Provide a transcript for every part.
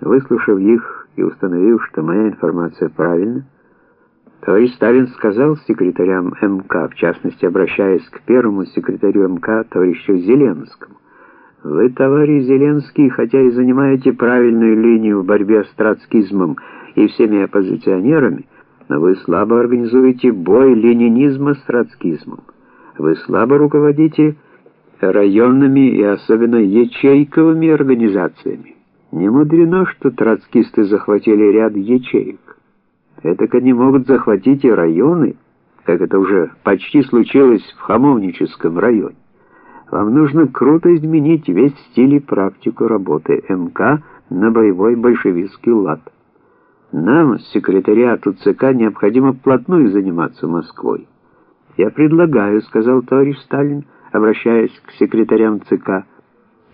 Выслушав их и установив, что моя информация правильна, товарищ Сталин сказал секретарям МК, в частности, обращаясь к первому секретарю МК, товарищу Зеленскому, «Вы, товарищ Зеленский, хотя и занимаете правильную линию в борьбе с троцкизмом и всеми оппозиционерами, но вы слабо организуете бой ленинизма с троцкизмом. Вы слабо руководите районными и особенно ячейковыми организациями. Не мудрено, что троцкисты захватили ряд ячеек. Это они могут захватить и районы, как это уже почти случилось в Хамовническом районе. Вам нужно круто изменить весь стиль и практику работы МК на боевой большевистский лад. Нам, секретариату ЦК, необходимо вплотную заниматься Москвой. Я предлагаю, сказал товарищ Сталин, обращаясь к секретарям ЦК,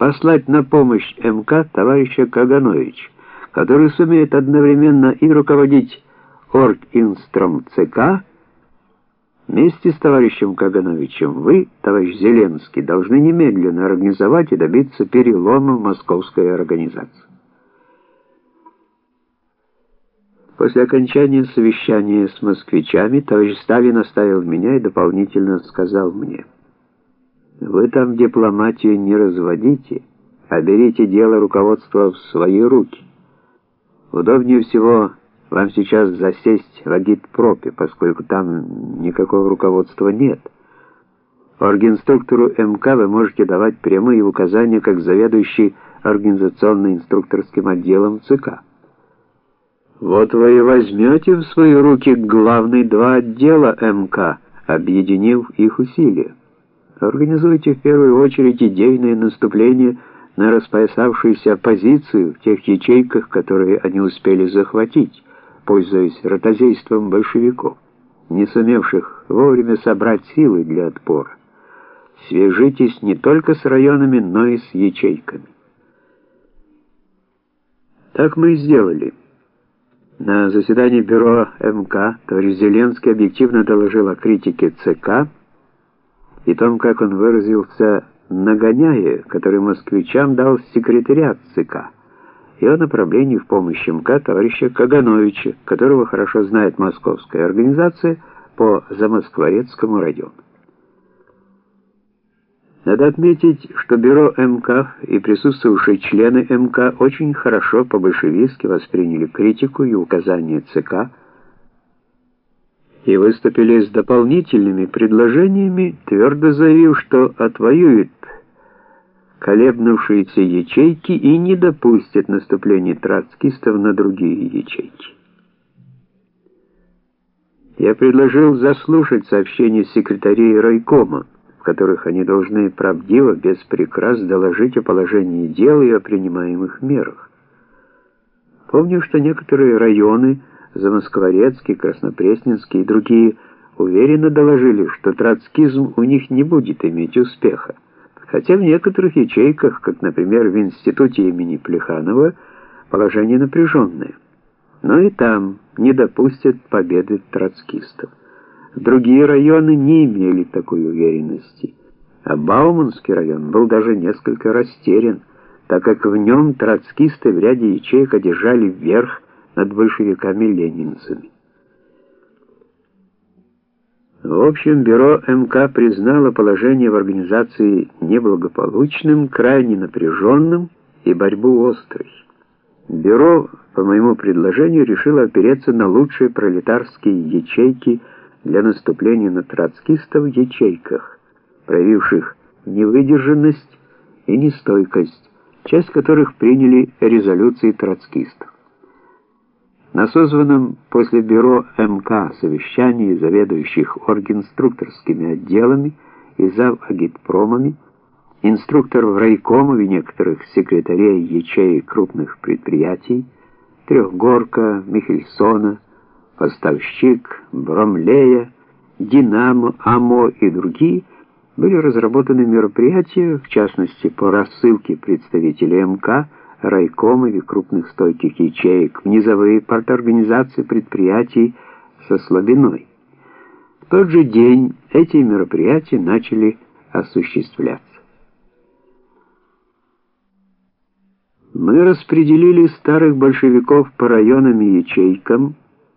послать на помощь МК товарища Кагановича, который сумеет одновременно и руководить Оргинстром ЦК, вместе с товарищем Кагановичем вы, товарищ Зеленский, должны немедленно организовать и добиться перелома в московской организации. После окончания совещания с москвичами товарищ Сталин оставил меня и дополнительно сказал мне – вы там дипломатию не разводите, а берите дело руководства в свои руки. Удобнее всего вам сейчас засесть в агитпропе, поскольку там никакого руководства нет. Оргинструктору МК вы можете давать прямые указания как заведующий организационно-инструкторским отделом ЦК. Вот вы и возьмете в свои руки главные два отдела МК, объединив их усилия. Организуйте в первую очередь идейное наступление на распоясавшуюся оппозицию в тех ячейках, которые они успели захватить, пользуясь ротозейством большевиков, не сумевших вовремя собрать силы для отпора. Свяжитесь не только с районами, но и с ячейками. Так мы и сделали. На заседании бюро МК товарищ Зеленский объективно доложил о критике ЦК, и том, как он выразился, нагоняя, который москвичам дал секретариат ЦК, и о направлении в помощь МК товарища Кагановича, которого хорошо знает московская организация по Замоскворецкому району. Надо отметить, что бюро МК и присутствующие члены МК очень хорошо по-большевистски восприняли критику и указания ЦК, и выступили с дополнительными предложениями, твердо заявив, что отвоюют колебнувшиеся ячейки и не допустят наступления троцкистов на другие ячейки. Я предложил заслушать сообщения секретарей райкома, в которых они должны правдиво, без прикрас доложить о положении дел и о принимаемых мерах. Помню, что некоторые районы – Замоскворецкий, Краснопресненский и другие уверенно доложили, что троцкизм у них не будет иметь успеха. Хотя в некоторых ячейках, как, например, в институте имени Плеханова, положение напряженное. Но и там не допустят победы троцкистов. Другие районы не имели такой уверенности. А Бауманский район был даже несколько растерян, так как в нем троцкисты в ряде ячеек одержали верх над большевиками-ленинцами. В общем, бюро МК признало положение в организации неблагополучным, крайне напряженным и борьбу острой. Бюро, по моему предложению, решило опереться на лучшие пролетарские ячейки для наступления на троцкистов в ячейках, проявивших невыдержанность и нестойкость, часть которых приняли резолюции троцкистов. На созванном после бюро МК совещании заведующих оргинструкторскими отделами и зав. агитпромами, инструкторов райкомов и некоторых секретарей ячеек крупных предприятий, Трехгорка, Михельсона, Поставщик, Бромлея, Динамо, АМО и другие, были разработаны мероприятия, в частности по рассылке представителей МК, райкомов и крупных стойких ячеек в низовые парторганизации предприятий со слабиной. В тот же день эти мероприятия начали осуществляться. Мы распределили старых большевиков по районам и ячейкам,